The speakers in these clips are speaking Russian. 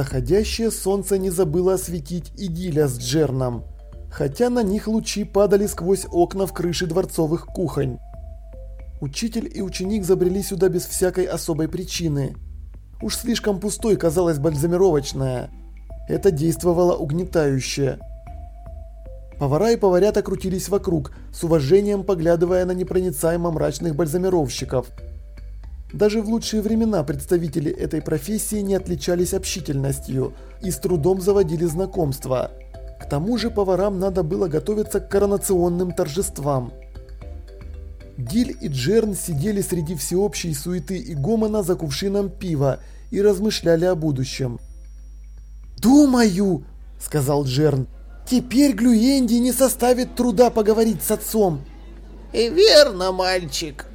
Заходящее солнце не забыло осветить и Диля с Джерном, хотя на них лучи падали сквозь окна в крыше дворцовых кухонь. Учитель и ученик забрели сюда без всякой особой причины. Уж слишком пустой казалась бальзамировочная. Это действовало угнетающе. Повара и поварята крутились вокруг, с уважением поглядывая на непроницаемо мрачных бальзамировщиков – даже в лучшие времена представители этой профессии не отличались общительностью и с трудом заводили знакомства. К тому же поварам надо было готовиться к коронационным торжествам. Диль и Джерн сидели среди всеобщей суеты и гомона за кувшином пива и размышляли о будущем. «Думаю», – сказал Джерн, – «теперь Глюенди не составит труда поговорить с отцом». «И верно, мальчик»,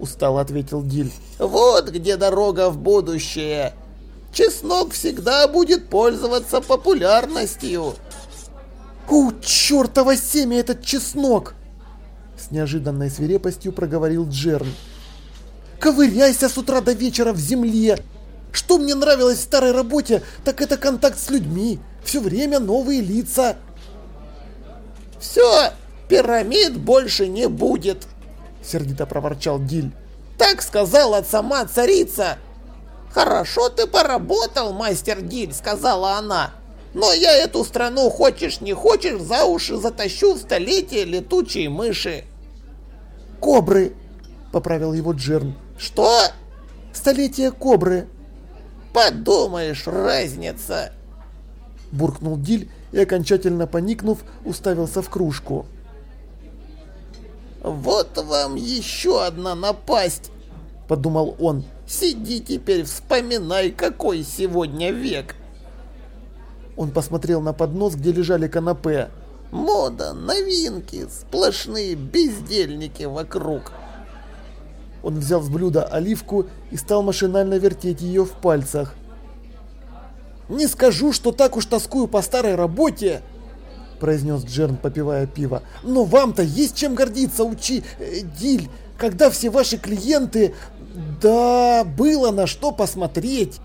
устало ответил Диль. Вот где дорога в будущее. Чеснок всегда будет пользоваться популярностью. У чертова семя этот чеснок! С неожиданной свирепостью проговорил Джерн. Ковыряйся с утра до вечера в земле. Что мне нравилось в старой работе, так это контакт с людьми. Все время новые лица. Все, пирамид больше не будет, — сердито проворчал Диль. «Так сказала сама царица!» «Хорошо ты поработал, мастер Диль», — сказала она. «Но я эту страну, хочешь не хочешь, за уши затащу в столетие летучей мыши». «Кобры», — поправил его Джерн. «Что?» «Столетие кобры». «Подумаешь, разница!» Буркнул Диль и, окончательно поникнув, уставился в кружку. «Вот вам еще одна напасть!» – подумал он. «Сиди теперь, вспоминай, какой сегодня век!» Он посмотрел на поднос, где лежали канапе. «Мода, новинки, сплошные бездельники вокруг!» Он взял с блюда оливку и стал машинально вертеть ее в пальцах. «Не скажу, что так уж тоскую по старой работе!» Произнес Джерн, попивая пиво. «Но вам-то есть чем гордиться, учи, э, Диль, когда все ваши клиенты... Да, было на что посмотреть!»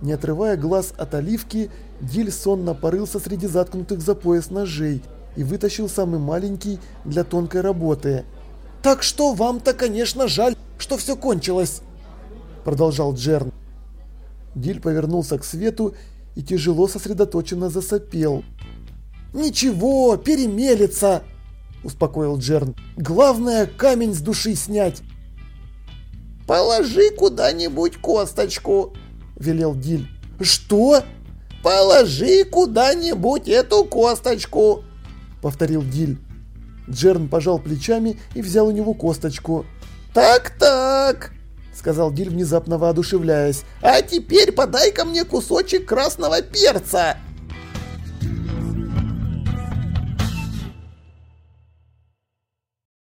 Не отрывая глаз от оливки, Диль сонно порылся среди заткнутых за пояс ножей и вытащил самый маленький для тонкой работы. «Так что вам-то, конечно, жаль, что все кончилось!» Продолжал Джерн. Диль повернулся к свету и тяжело сосредоточенно засопел. «Ничего, перемелется!» – успокоил Джерн. «Главное, камень с души снять!» «Положи куда-нибудь косточку!» – велел Диль. «Что?» «Положи куда-нибудь эту косточку!» – повторил Диль. Джерн пожал плечами и взял у него косточку. «Так-так!» – сказал Диль, внезапно воодушевляясь. «А теперь подай-ка мне кусочек красного перца!»